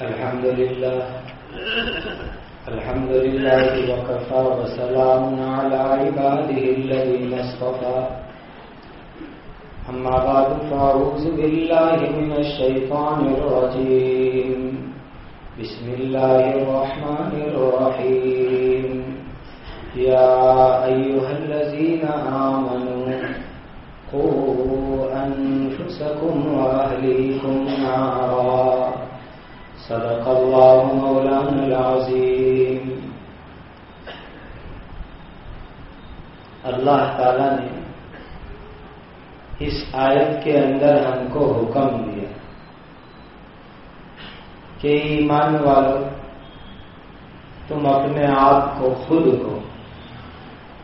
الحمد لله الحمد لله وكفى وسلام على عباده الذين اصطفى. أما بعد فأعوذ بالله من الشيطان الرجيم. بسم الله الرحمن الرحيم. يا أيها الذين آمنوا قوا أنفسكم وأهليكم نارا. صدق الله مولانا العظيم. اللہ تعالی نے اس آیت کے اندر ہم کو حکم دیا کہ ایمان والو، تم اپنے آپ کو خود کو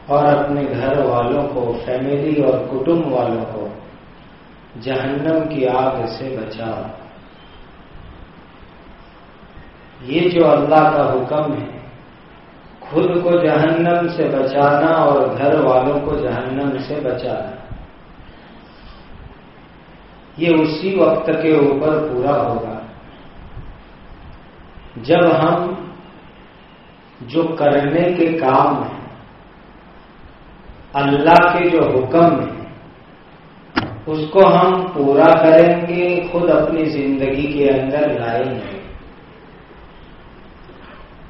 اور اپنے گھر والوں کو، فیملی اور کٹمب والوں کو جہنم کی آگ سے بچاؤ یہ جو اللہ کا حکم ہے، خود کو جہنم سے بچانا اور گھر والوں کو جہنم سے بچانا۔ یہ اسی وقت کے اوپر پورا ہوگا۔ جب ہم جو کرنے کے کام ہیں اللہ کے جو حکم ہیں، اس کو ہم پورا کریں گے، خود اپنی زندگی کے اندر لائیں گے۔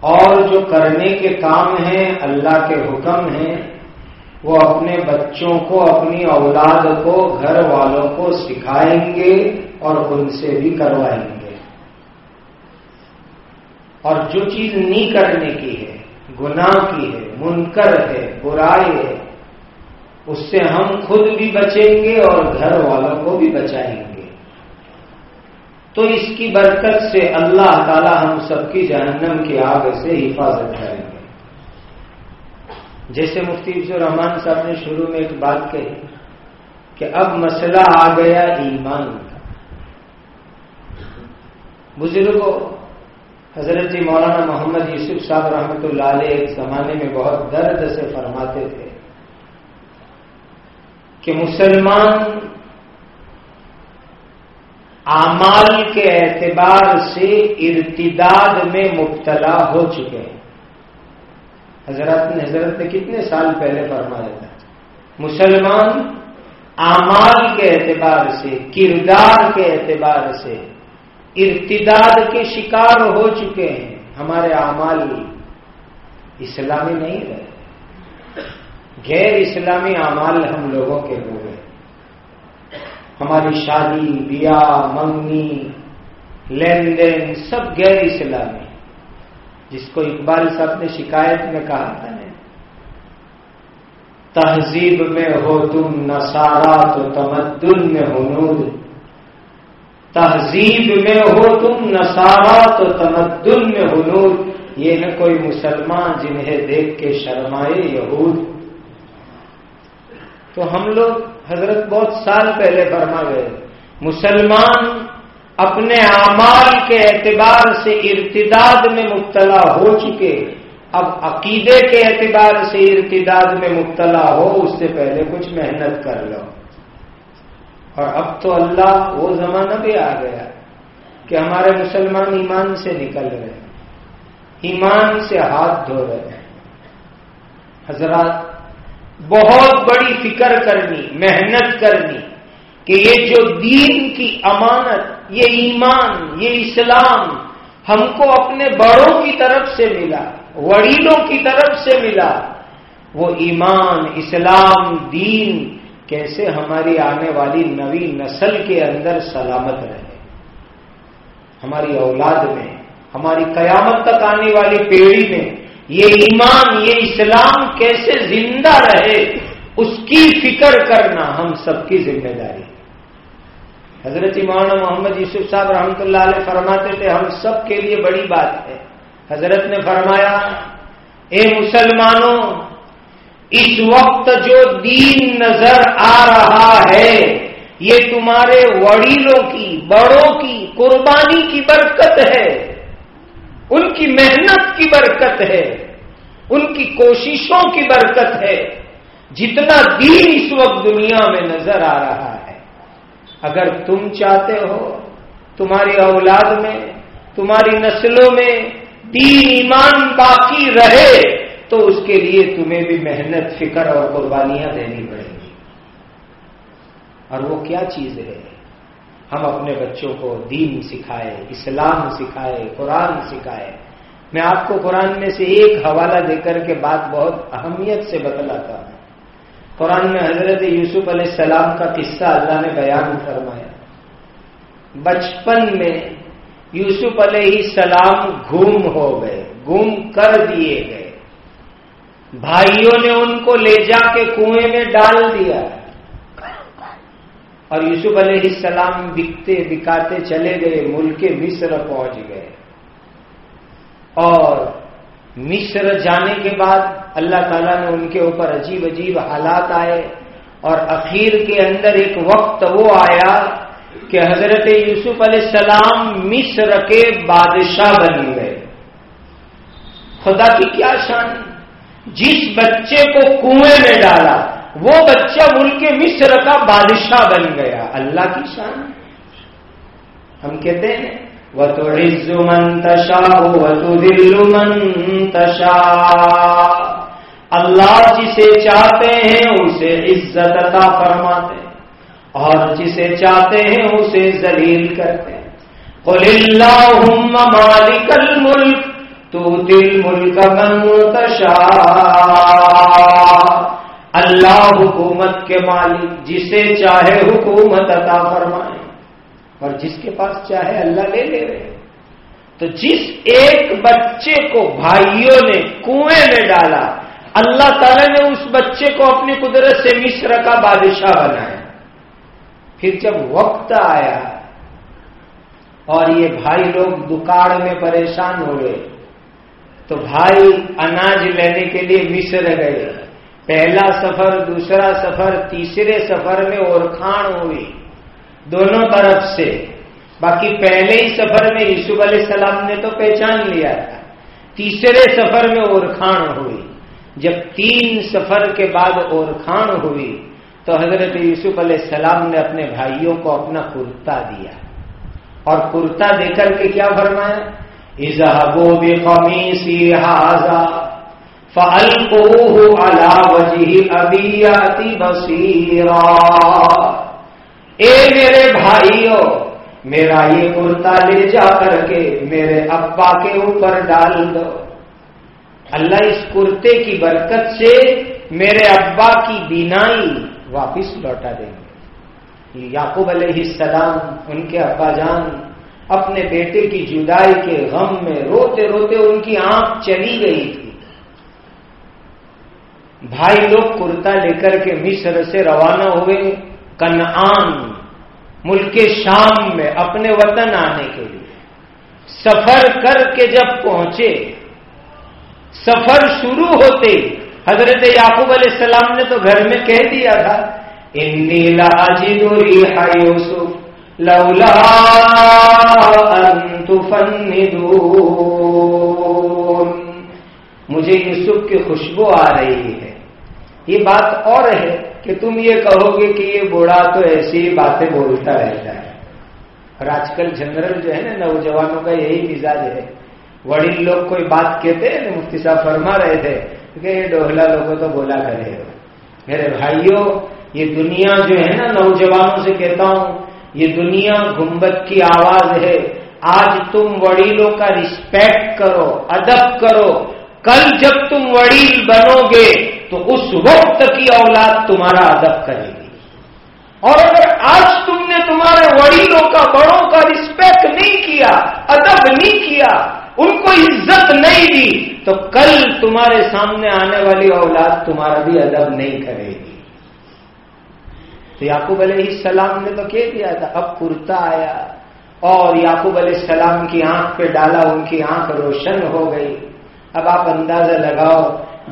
اور جو کرنے کے کام ہیں، اللہ کے حکم ہیں، وہ اپنے بچوں کو، اپنی اولاد کو، گھر والوں کو سکھائیں گے اور ان سے بھی کروائیں گے۔ اور جو چیز نہیں کرنے کی ہے، گناہ کی ہے، منکر ہے، برائی ہے اس سے ہم خود بھی بچیں گے اور گھر والوں کو بھی بچائیں گے۔ تو اس کی برکت سے اللہ تعالی ہم سب کی جہنم کی آگ سے حفاظت کریں گے۔ جیسے مفتی الرحمان صاحب نے شروع میں ایک بات کہی کہ اب مسئلہ آ گیا ایمان کا۔ بزرگوں حضرت مولانا محمد یوسف صاحب رحمۃ اللہ علیہ ایک زمانے میں بہت درد سے فرماتے تھے کہ مسلمان اعمال کے اعتبار سے ارتداد میں مبتلا ہو چکے ہیں۔ حضرت نے حضرت نے کتنے سال پہلے فرمایا تھا؟ مسلمان اعمال کے اعتبار سے، کردار کے اعتبار سے ارتداد کے شکار ہو چکے ہیں۔ ہمارے اعمال اسلامی نہیں رہے۔ غیر اسلامی اعمال ہم لوگوں کے ہو گئے ہماری شادی، بیاہ، منگنی، لین دین، سب غیر اسلامی۔ جس کو اقبال صاحب نے شکایت میں کہا تھا نا، تہذیب میں ہو تم نسارا تو تمدن میں ہو نور تہذیب میں ہو تم نسارا تو تمدن میں ہو نور یہ ہے کوئی مسلمان جنہیں دیکھ کے شرمائے یہود۔ تو ہم لوگ حضرت بہت سال پہلے فرما گئے، مسلمان اپنے اعمال کے اعتبار سے ارتداد میں مبتلا ہو چکے۔ اب عقیدے کے اعتبار سے ارتداد میں مبتلا ہو، اس سے پہلے کچھ محنت کر لو۔ اور اب تو اللہ وہ زمانہ بھی آ گیا کہ ہمارے مسلمان ایمان سے نکل رہے ہیں، ایمان سے ہاتھ دھو رہے ہیں۔ حضرات بہت بڑی فکر کرنی، محنت کرنی کہ یہ جو دین کی امانت، یہ ایمان، یہ اسلام ہم کو اپنے بڑوں کی طرف سے ملا، وڑیلوں کی طرف سے ملا، وہ ایمان، اسلام، دین کیسے ہماری آنے والی نوی نسل کے اندر سلامت رہے۔ ہماری اولاد میں، ہماری قیامت تک آنے والی پیڑھی میں یہ ایمان، یہ اسلام کیسے زندہ رہے، اس کی فکر کرنا ہم سب کی ذمہ داری۔ حضرت مولانا محمد یوسف صاحب رحمۃ اللہ علیہ فرماتے تھے، ہم سب کے لیے بڑی بات ہے۔ حضرت نے فرمایا، اے مسلمانوں، اس وقت جو دین نظر آ رہا ہے، یہ تمہارے وڑیلوں کی، بڑوں کی، قربانی کی برکت ہے۔ ان کی محنت کی برکت ہے، ان کی کوششوں کی برکت ہے۔ جتنا دین اس وقت دنیا میں نظر آ رہا ہے، اگر تم چاہتے ہو، تمہاری اولاد میں، تمہاری نسلوں میں دین ایمان باقی رہے، تو اس کے لیے تمہیں بھی محنت، فکر اور قربانیاں دینی پڑیں گی۔ اور وہ کیا چیز ہے؟ ہم اپنے بچوں کو دین سکھائے، اسلام سکھائے، قرآن سکھائے۔ میں آپ کو قرآن میں سے ایک حوالہ دے کر کے بات بہت اہمیت سے بدلاتا ہوں۔ قرآن میں حضرت یوسف علیہ السلام کا قصہ اللہ نے بیان فرمایا۔ بچپن میں یوسف علیہ السلام گم ہو گئے، گم کر دیے گئے۔ بھائیوں نے ان کو لے جا کے کنویں میں ڈال دیا۔ اور یوسف علیہ السلام بکتے بکاتے چلے گئے، ملک مصر پہنچ گئے۔ اور مصر جانے کے بعد اللہ تعالیٰ نے ان کے اوپر عجیب عجیب حالات آئے اور اخیر کے اندر ایک وقت وہ آیا کہ حضرت یوسف علیہ السلام مصر کے بادشاہ بن گئے۔ خدا کی کیا شان، جس بچے کو کنویں میں ڈالا وہ بچہ ملک مصر کا بادشاہ بن گیا۔ اللہ کی شان۔ ہم کہتے ہیں وہ تو عز منتشا وہ تو دل منتشا اللہ جسے چاہتے ہیں، اسے عزت عطا فرماتے۔ ہیں اور جسے چاہتے ہیں، اسے ذلیل کرتے۔ ہیں قل اللہم مالک الملک تو دل ملک منتشا اللہ حکومت کے مالک جسے چاہے حکومت عطا فرمائے۔ اور جس کے پاس چاہے اللہ لے لے۔ رہے تو جس ایک بچے کو بھائیوں نے کنویں میں ڈالا، اللہ تعالی نے اس بچے کو اپنی قدرت سے مصر کا بادشاہ بنایا۔ پھر جب وقت آیا اور یہ بھائی لوگ دکاڑ میں پریشان ہوئے تو بھائی اناج لینے کے لیے مصر گئے۔ پہلا سفر، دوسرا سفر، تیسرے سفر میں اورکھان ہوئی، دونوں طرف سے۔ باقی پہلے ہی سفر میں یوسف علیہ السلام نے تو پہچان لیا تھا۔ تیسرے سفر میں اورکھان ہوئی۔ جب تین سفر کے بعد اورکھان ہوئی، تو حضرت یوسف علیہ السلام نے اپنے بھائیوں کو اپنا کرتا دیا۔ اور کرتا دے کر کے کیا فرمایا؟ اظہبو بقمی سی فَأَلْقُوهُ عَلَى وَجِهِ أَبِيَّاتِ بَصِيرًا۔ اے میرے بھائیوں میرا یہ کرتا لے جا کر کے میرے ابا کے اوپر ڈال دو۔ اللہ اس کرتے کی برکت سے میرے ابا کی بینائی واپس لوٹا دیں گے۔ یعقوب علیہ السلام، ان کے ابا جان، اپنے بیٹے کی جدائی کے غم میں روتے روتے ان کی آنکھ چلی گئی۔ تھی بھائی لوگ کرتا لے کر کے مصر سے روانہ ہوئے کنعان، ملک شام میں اپنے وطن آنے کے لیے۔ سفر کر کے جب پہنچے، سفر شروع ہوتے، حضرت یعقوب علیہ السلام نے تو گھر میں کہہ دیا تھا، انی لا یوسف، لولا ان مجھے یوسف کی خوشبو آ رہی ہے۔ یہ بات اور ہے کہ تم یہ کہو گے کہ یہ بوڑھا تو ایسی ہی باتیں بولتا رہتا ہے۔ اور آج کل جنرل جو ہے نا، نوجوانوں کا یہی مزاج ہے۔ وڑی لوگ کوئی بات کہتے ہیں مفتی صاحب فرما رہے تھے کہ یہ ڈوہلا لوگوں تو بولا کرے۔ میرے بھائیوں، یہ دنیا جو ہے نا، نوجوانوں سے کہتا ہوں، یہ دنیا گنبد کی آواز ہے۔ آج تم وڑیلوں کا رسپیکٹ کرو، ادب کرو۔ کل جب تم وڑیل بنو گے تو اس وقت کی اولاد تمہارا ادب کرے گی۔ اور اگر آج تم نے تمہارے وڑیلوں کا، بڑوں کا رسپیکٹ نہیں کیا، ادب نہیں کیا، ان کو عزت نہیں دی، تو کل تمہارے سامنے آنے والی اولاد تمہارا بھی ادب نہیں کرے گی۔ تو یعقوب علیہ السلام نے تو کہہ دیا تھا، اب کرتا آیا۔ اور یعقوب علیہ السلام کی آنکھ پہ ڈالا، ان کی آنکھ روشن ہو گئی۔ اب آپ اندازہ لگاؤ،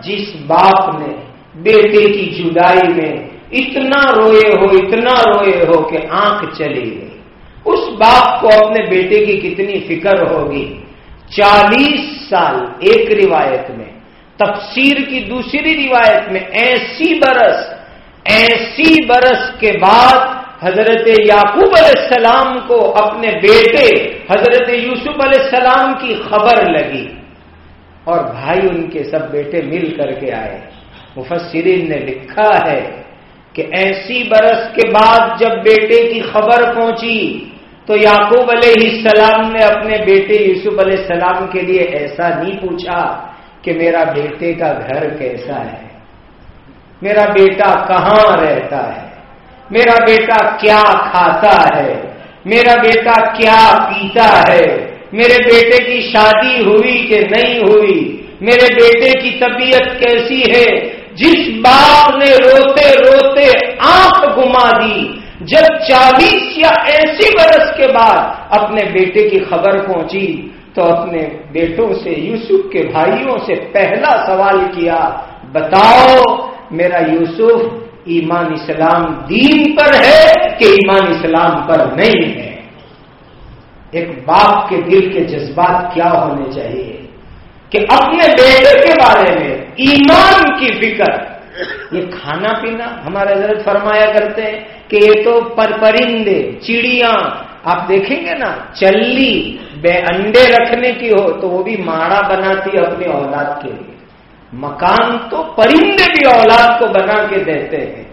جس باپ نے بیٹے کی جدائی میں اتنا روئے ہو، اتنا روئے ہو کہ آنکھ چلی گئی۔ اس باپ کو اپنے بیٹے کی کتنی فکر ہوگی؟ چالیس سال ایک روایت میں، تفسیر کی دوسری روایت میں ایسی برس ایسی برس کے بعد حضرت یعقوب علیہ السلام کو اپنے بیٹے حضرت یوسف علیہ السلام کی خبر لگی۔ اور بھائی ان کے سب بیٹے مل کر کے آئے۔ مفسرین نے لکھا ہے کہ ایسی برس کے بعد جب بیٹے کی خبر پہنچی تو یعقوب علیہ السلام نے اپنے بیٹے یوسف علیہ السلام کے لیے ایسا نہیں پوچھا کہ میرا بیٹے کا گھر کیسا ہے۔ میرا بیٹا کہاں رہتا ہے؟ میرا بیٹا کیا کھاتا ہے؟ میرا بیٹا کیا پیتا ہے؟ میرے بیٹے کی شادی ہوئی کہ نہیں ہوئی؟ میرے بیٹے کی طبیعت کیسی ہے؟ جس باپ نے روتے روتے آنکھ گما دی، جب چالیس یا ایسی برس کے بعد اپنے بیٹے کی خبر پہنچی تو اپنے بیٹوں سے، یوسف کے بھائیوں سے پہلا سوال کیا، بتاؤ، میرا یوسف ایمان اسلام دین پر ہے کہ ایمان اسلام پر نہیں ہے؟ ایک باپ کے دل کے جذبات کیا ہونے چاہیے کہ اپنے بیٹے کے بارے میں ایمان کی فکر۔ یہ کھانا پینا ہمارے حضرت فرمایا کرتے ہیں کہ یہ تو پر پرندے چڑیاں، آپ دیکھیں گے نا، چلی بے انڈے رکھنے کی ہو تو وہ بھی ماڑا بناتی ہے اپنی اولاد کے لیے۔ مکان تو پرندے بھی اولاد کو بنا کے دیتے ہیں۔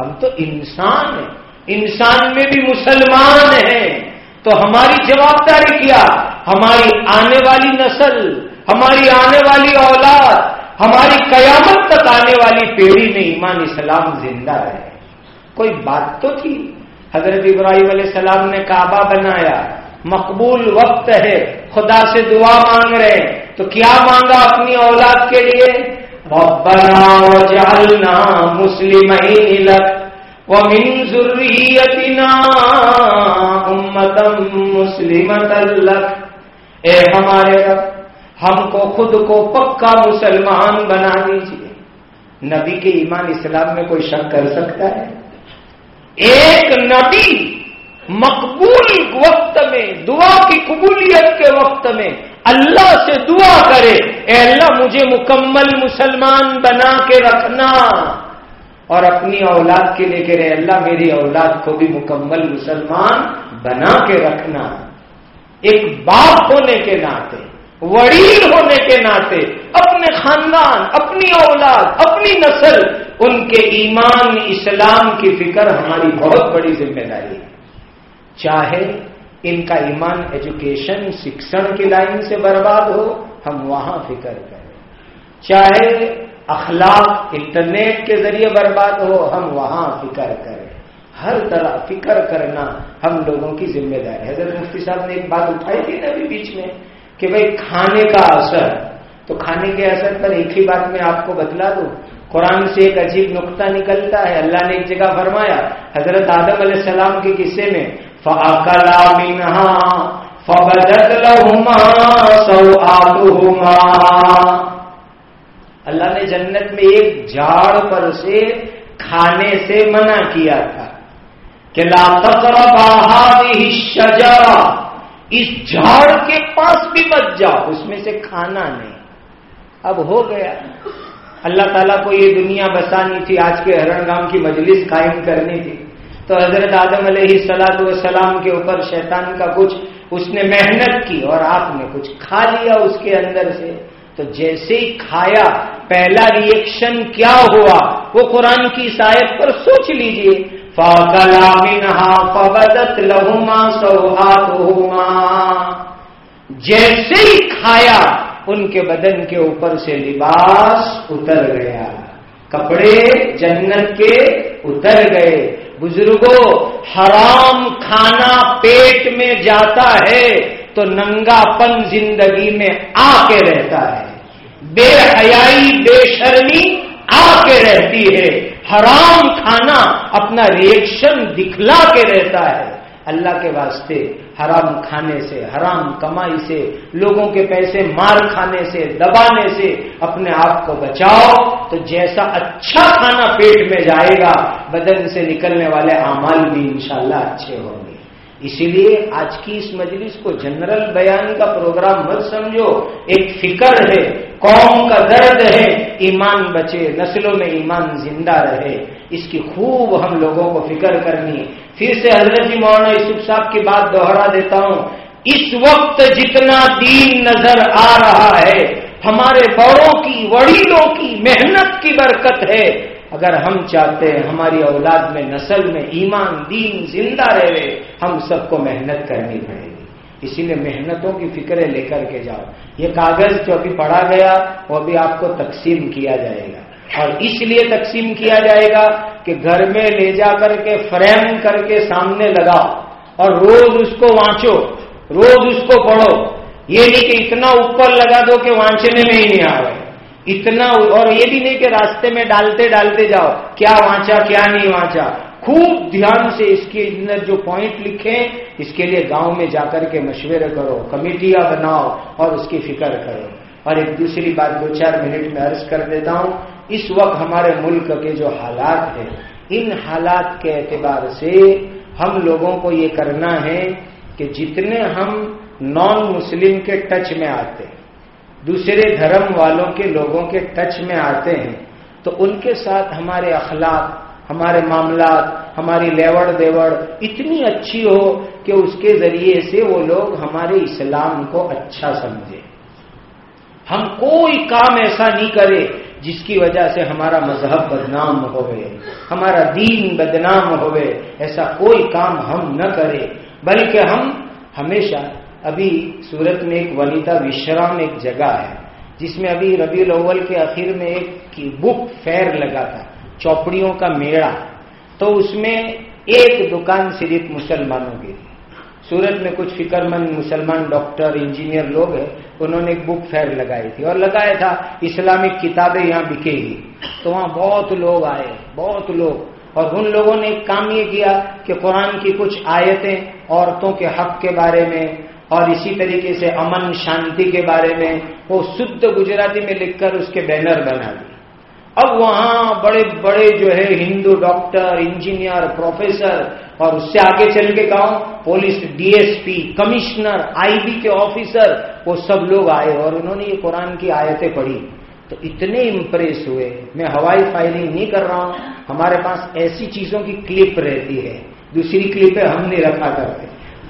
ہم تو انسان ہیں۔ انسان میں بھی مسلمان ہیں۔ تو ہماری جوابداری کیا؟ ہماری آنے والی نسل، ہماری آنے والی اولاد، ہماری قیامت تک آنے والی پیڑھی میں ایمان اسلام زندہ رہے۔ کوئی بات تو تھی؟ حضرت ابراہیم علیہ السلام نے کعبہ بنایا، مقبول وقت ہے، خدا سے دعا مانگ رہے تو کیا مانگا اپنی اولاد کے لیے؟ جالنا مسلم ومن ذريتنا امتم مسلمت لك۔ اے ہمارے رب، ہم کو خود کو پکا مسلمان بنا دیجیے نبی کے ایمان اسلام میں کوئی شک کر سکتا ہے؟ ایک نبی مقبول وقت میں، دعا کی قبولیت کے وقت میں اللہ سے دعا کرے، اے اللہ مجھے مکمل مسلمان بنا کے رکھنا۔ اور اپنی اولاد کے لے کے رہے اللہ میری اولاد کو بھی مکمل مسلمان بنا کے رکھنا۔ ایک باپ ہونے کے ناطے، وڑیل ہونے کے ناطے، اپنے خاندان، اپنی اولاد، اپنی نسل، ان کے ایمان، اسلام کی فکر ہماری بہت بڑی ذمہ داری ہے۔ چاہے ان کا ایمان ایجوکیشن شکشن کی لائن سے برباد ہو، ہم وہاں فکر کریں۔ چاہے اخلاق انٹرنیٹ کے ذریعے برباد ہو، ہم وہاں فکر کریں۔ ہر طرح فکر کرنا ہم لوگوں کی ذمہ داری حضرت مفتی صاحب نے ایک بات اٹھائی تھی نا ابھی بیچ میں کہ بھائی کھانے کا اثر، تو کھانے کے اثر پر ایک ہی بات میں آپ کو بتلا دوں۔ قرآن سے ایک عجیب نقطہ نکلتا ہے۔ اللہ نے ایک جگہ فرمایا، حضرت آدم علیہ السلام کے قصے میں فعقلا منہا فبدت لہما سوآتہما اللہ نے جنت میں ایک جھاڑ پر سے کھانے سے منع کیا تھا کہ لا تقرب شجرا اس جھاڑ کے پاس بھی بچ جاؤ، اس میں سے کھانا نہیں۔ اب ہو گیا۔ اللہ تعالیٰ کو یہ دنیا بسانی تھی، آج کے ہرن گام کی مجلس قائم کرنی تھی۔ تو حضرت آدم علیہ سلاد والسلام کے اوپر شیطان کا کچھ، اس نے محنت کی اور آپ نے کچھ کھا لیا اس کے اندر سے۔ تو جیسے ہی کھایا، پہلا ریئیکشن کیا ہوا؟ وہ قرآن کی شاید پر سوچ لیجیے۔ فاکلا منہا فبدت لہما سوہاتہما جیسے ہی کھایا، ان کے بدن کے اوپر سے لباس اتر گیا۔ کپڑے جنت کے اتر گئے۔ بزرگوں حرام کھانا پیٹ میں جاتا ہے۔ تو ننگا پن زندگی میں آ کے رہتا ہے۔ بے حیائی، بے شرمی آ کے رہتی ہے۔ حرام کھانا اپنا ریئیکشن دکھلا کے رہتا ہے۔ اللہ کے واسطے حرام کھانے سے، حرام کمائی سے، لوگوں کے پیسے مار کھانے سے، دبانے سے اپنے آپ کو بچاؤ۔ تو جیسا اچھا کھانا پیٹ میں جائے گا، بدن سے نکلنے والے اعمال بھی انشاءاللہ اچھے ہوں گے۔ اسی لیے آج کی اس مجلس کو جنرل بیان کا پروگرام مت سمجھو۔ ایک فکر ہے، قوم کا درد ہے، ایمان بچے، نسلوں میں ایمان زندہ رہے۔ اس کی خوب ہم لوگوں کو فکر کرنی پھر سے حضرت جی مولانا یوسف صاحب کی بات دوہرا دیتا ہوں۔ اس وقت جتنا دین نظر آ رہا ہے، ہمارے بڑوں کی، وڑیلوں کی محنت کی برکت ہے۔ اگر ہم چاہتے ہیں ہماری اولاد میں نسل میں ایمان، دین، زندہ رہے، ہم سب کو محنت کرنی پڑے گی۔ اسی لیے محنتوں کی فکریں لے کر کے جاؤ۔ یہ کاغذ جو ابھی پڑھا گیا، وہ ابھی آپ کو تقسیم کیا جائے گا۔ اور اس لیے تقسیم کیا جائے گا کہ گھر میں لے جا کر کے فریم کر کے سامنے لگاؤ اور روز اس کو وانچو، روز اس کو پڑھو۔ یہ نہیں کہ اتنا اوپر لگا دو کہ وانچنے میں ہی نہیں آ رہے۔ اتنا اور یہ بھی نہیں کہ راستے میں ڈالتے ڈالتے جاؤ۔ کیا وانچا، کیا نہیں وانچا۔ خوب دھیان سے اس کے اندر جو پوائنٹ لکھیں، اس کے لیے گاؤں میں جا کر کے مشورے کرو، کمیٹیاں بناؤ اور اس کی فکر کرو۔ اور ایک دوسری بات دو چار منٹ میں عرض کر دیتا ہوں، اس وقت ہمارے ملک کے جو حالات ہیں، ان حالات کے اعتبار سے ہم لوگوں کو یہ کرنا ہے کہ جتنے ہم نان مسلم کے ٹچ میں آتے ہیں دوسرے دھرم والوں کے لوگوں کے ٹچ میں آتے ہیں، تو ان کے ساتھ ہمارے اخلاق، ہمارے معاملات، ہماری لیوڑ دیوڑ اتنی اچھی ہو کہ اس کے ذریعے سے وہ لوگ ہمارے اسلام کو اچھا سمجھے۔ ہم کوئی کام ایسا نہیں کرے جس کی وجہ سے ہمارا مذہب بدنام ہوئے، ہمارا دین بدنام ہوئے، ایسا کوئی کام ہم نہ کرے، بلکہ ہم ہمیشہ ابھی سورت میں ایک ولیتا وشرام ایک جگہ ہے، جس میں ابھی ربی الاول کے آخر میں ایک بک فیئر لگا تھا، چوپڑیوں کا میڑا۔ تو اس میں ایک دکان صرف مسلمانوں کی تھی سورت میں کچھ فکر مند مسلمان ڈاکٹر، انجینئر لوگ ہیں، انہوں نے ایک بک فیئر لگائی تھی۔ اور لگایا تھا، اسلامک کتابیں یہاں بکے گی۔ تو وہاں بہت لوگ آئے، بہت لوگ۔ اور ان لوگوں نے ایک کام یہ کیا کہ قرآن کی کچھ آیتیں عورتوں کے حق کے بارے میں اور اسی طریقے سے امن شانتی کے بارے میں وہ شدھ گجراتی میں لکھ کر اس کے بینر بنا دی۔ اب وہاں بڑے بڑے جو ہے ہندو ڈاکٹر، انجینئر، پروفیسر اور اس سے آگے چل کے گاؤں police, D S P, commissioner, I B کے آفیسر، وہ سب لوگ آئے اور انہوں نے یہ قرآن کی آیتیں پڑھی۔ تو اتنے امپریس ہوئے، میں ہوائی فائرنگ نہیں کر رہا ہوں، ہمارے پاس ایسی چیزوں کی کلپ رہتی ہے، دوسری کلپیں ہم نہیں رکھا کرتے۔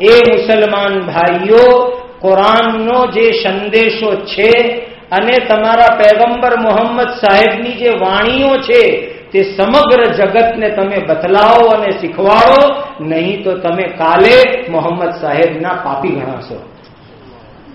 એ મુસલમાન ભાઈઓ કુરાનનો જે સંદેશો છે અને તમારા પેગમ્બર મોહમ્મદ સાહેબની જે વાણીઓ છે તે સમગ્ર જગતને તમે બતલાવો અને શીખવાડો નહીં તો તમે કાલે મોહમ્મદ સાહેબના પાપી ગણાશો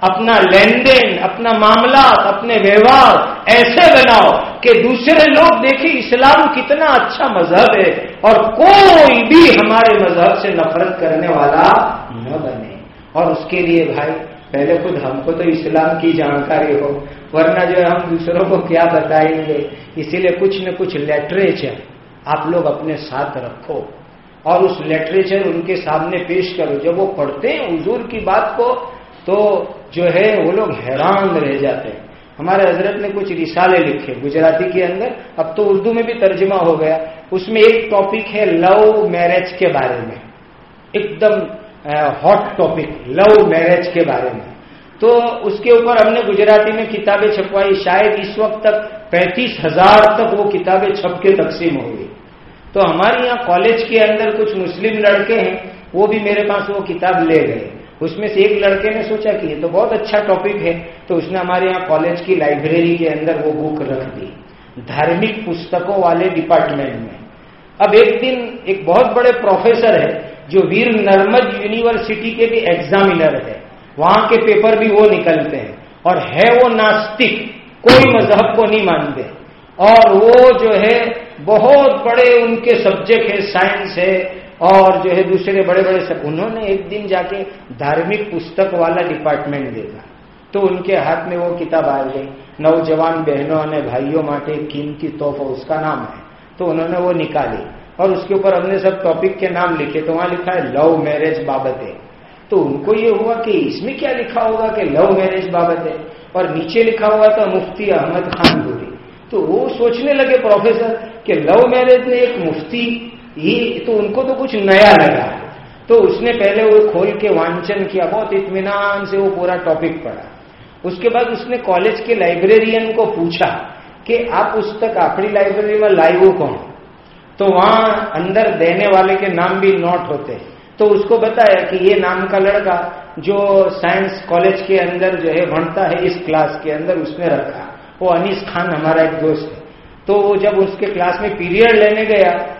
اپنا لین دین، اپنا معاملات، اپنے ویوہار ایسے بناؤ کہ دوسرے لوگ دیکھیں اسلام کتنا اچھا مذہب ہے اور کوئی بھی ہمارے مذہب سے نفرت کرنے والا نہ بنے۔ اور اس کے لیے بھائی، پہلے خود ہم کو تو اسلام کی جانکاری ہو، ورنہ جو ہے ہم دوسروں کو کیا بتائیں گے؟ اسی لیے کچھ نہ کچھ لٹریچر آپ لوگ اپنے ساتھ رکھو۔ اور اس لٹریچر ان کے سامنے پیش کرو۔ جب وہ پڑھتے ہیں، حضور کی بات کو تو جو ہے وہ لوگ حیران رہ جاتے ہیں۔ ہمارے حضرت نے کچھ رسالے لکھے گجراتی کے اندر، اب تو اردو میں بھی ترجمہ ہو گیا۔ اس میں ایک ٹاپک ہے لو میرج کے بارے میں۔ ایک دم ہاٹ ٹاپک لو میرج کے بارے میں۔ تو اس کے اوپر ہم نے گجراتی میں کتابیں چھپوائی۔ شاید اس وقت تک پینتیس ہزار تک وہ کتابیں چھپ کے تقسیم ہو گئی تو ہمارے یہاں کالج کے اندر کچھ مسلم لڑکے ہیں، وہ بھی میرے پاس وہ کتاب لے گئے۔ اس میں سے ایک لڑکے نے سوچا کہ یہ تو بہت اچھا ٹاپک ہے، تو اس نے ہمارے یہاں کالج کی لائبریری کے اندر وہ بک رکھ دی۔ دھارمک پستکوں والے ڈپارٹمنٹ میں۔ اب ایک دن ایک بہت بڑے پروفیسر ہے جو ویر نرمد یونیورسٹی کے بھی ایگزامینر ہے۔ وہاں کے پیپر بھی وہ نکلتے ہیں۔ اور ہے وہ ناستک کوئی مذہب کو نہیں مانتے۔ اور وہ جو ہے، بہت بڑے ان کے سبجیکٹ ہے سائنس ہے۔ اور جو ہے دوسرے بڑے بڑے سب انہوں نے ایک دن جا کے دھارمک پستک والا ڈپارٹمنٹ دیکھا۔ تو ان کے ہاتھ میں وہ کتاب آ گئی۔ نوجوان بہنوں نے بھائیوں ماٹے قیمتی تحفہ، اس کا نام ہے۔ تو انہوں نے وہ نکالی اور اس کے اوپر ہم نے سب ٹاپک کے نام لکھے۔ تو وہاں لکھا ہے لو میرج بابت ہے تو ان کو یہ ہوا کہ اس میں کیا لکھا ہوگا کہ لو میرج بابت ہے اور نیچے لکھا ہوا تھا مفتی احمد خان گوری تو وہ سوچنے لگے پروفیسر کہ لو میرج میں ایک مفتی ہی تو ان کو تو کچھ نیا لگا۔ تو اس نے پہلے وہ کھول کے وانچن کیا، بہت اطمینان سے وہ پورا ٹاپک پڑھا۔ اس کے بعد اس نے کالج کے لائبریرین کو پوچھا کہ آپ اس تک اپنی لائبریری میں لائیو کون؟ تو وہاں اندر دینے والے کے نام بھی نوٹ ہوتے۔ تو اس کو بتایا کہ یہ نام کا لڑکا جو سائنس کالج کے اندر جو ہے بڑھتا ہے، اس کلاس کے اندر اس نے رکھا۔ وہ انیس خان ہمارا ایک دوست ہے۔ تو وہ جب اس کے کلاس میں پیریڈ لینے گیا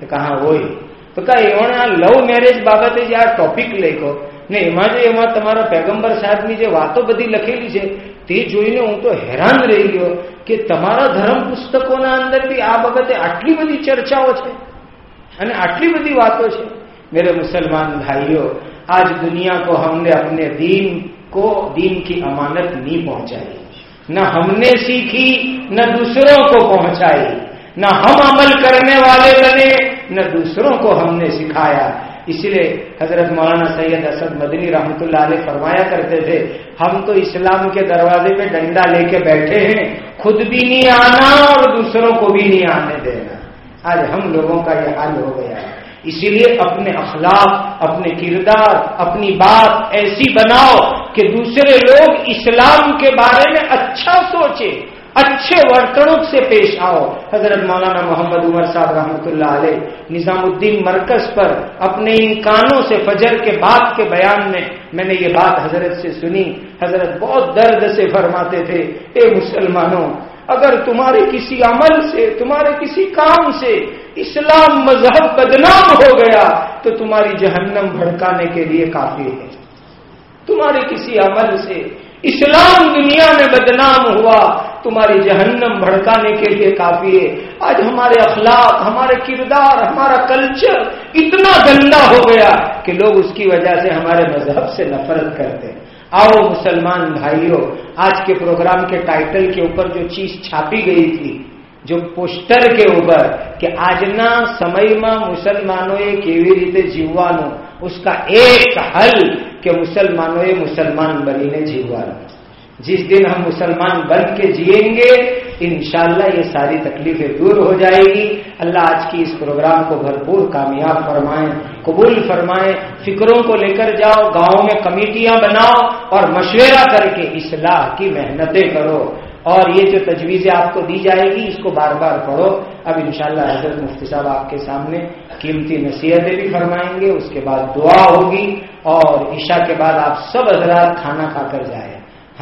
તો કહા હોય તો કહા એમણે આ લવ મેરેજ બાબતે જે આ ટોપિક લખ્યો ને એમાં જો એમાં તમારા પેગમ્બર સાહેબની જે વાતો બધી લખેલી છે તે જોઈને હું તો હેરાન રહી ગયો કે તમારા ધર્મ પુસ્તકોના અંદરથી આ બાબતે આટલી બધી ચર્ચાઓ છે અને આટલી બધી વાતો છે. میرے مسلمان بھائیوں آج دنیا کو ہم نے اپنے دین کو دین کی امانت نہیں پہنچائی نہ ہم نے سیکھی نہ دوسروں کو پہنچائی نہ ہم عمل کرنے والے بنے نہ دوسروں کو ہم نے سکھایا اسی لیے حضرت مولانا سید اسد مدنی رحمۃ اللہ علیہ فرمایا کرتے تھے، ہم تو اسلام کے دروازے پہ ڈنڈا لے کے بیٹھے ہیں، خود بھی نہیں آنا اور دوسروں کو بھی نہیں آنے دینا۔ آج ہم لوگوں کا یہ حال ہو گیا ہے۔ اسی لیے اپنے اخلاق، اپنے کردار، اپنی بات ایسی بناؤ کہ دوسرے لوگ اسلام کے بارے میں اچھا سوچیں۔ اچھے ورتنوں سے پیش آؤ۔ حضرت مولانا محمد عمر صاحب رحمۃ اللہ علیہ نظام الدین مرکز پر اپنے ان کانوں سے فجر کے بعد کے بیان میں میں نے یہ بات حضرت سے سنی۔ حضرت بہت درد سے فرماتے تھے، اے مسلمانوں، اگر تمہارے کسی عمل سے، تمہارے کسی کام سے اسلام مذہب بدنام ہو گیا، تو تمہاری جہنم بھڑکانے کے لیے کافی ہے۔ تمہارے کسی عمل سے اسلام دنیا میں بدنام ہوا تمہاری جہنم بھڑکانے کے لیے کافی ہے۔ آج ہمارے اخلاق، ہمارے کردار، ہمارا کلچر اتنا گندا ہو گیا کہ لوگ اس کی وجہ سے ہمارے مذہب سے نفرت کرتے ہیں۔ آؤ مسلمان بھائیوں آج کے پروگرام کے ٹائٹل کے اوپر جو چیز چھاپی گئی تھی، جو پوسٹر کے اوپر کہ آجنا سمے میں مسلمانوں کیوی ریتے કેવી اس کا ایک حل کہ مسلمانوں مسلمان بنی نے જીવવાનું جس دن ہم مسلمان بن کے جئیں گے، انشاءاللہ یہ ساری تکلیفیں دور ہو جائے گی۔ اللہ آج کی اس پروگرام کو بھرپور کامیاب فرمائیں قبول فرمائیں فکروں کو لے کر جاؤ، گاؤں میں کمیٹیاں بناؤ اور مشورہ کر کے اصلاح کی محنتیں کرو۔ اور یہ جو تجویزیں آپ کو دی جائے گی، اس کو بار بار پڑھو۔ اب انشاءاللہ حضرت مفتی صاحب آپ کے سامنے قیمتی نصیحتیں بھی فرمائیں گے۔ اس کے بعد دعا ہوگی اور عشاء کے بعد آپ سب حضرات کھانا کھا کر جائیں۔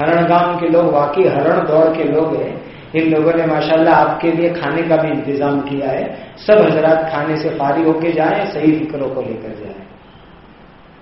ہرن گاؤں کے لوگ، واقعی ہرن دور کے لوگ ہیں۔ ان لوگوں نے ماشاءاللہ آپ کے لیے کھانے کا بھی انتظام کیا ہے۔ سب حضرات کھانے سے فارغ ہو کے جائیں، صحیح فکروں کو لے کر جائیں۔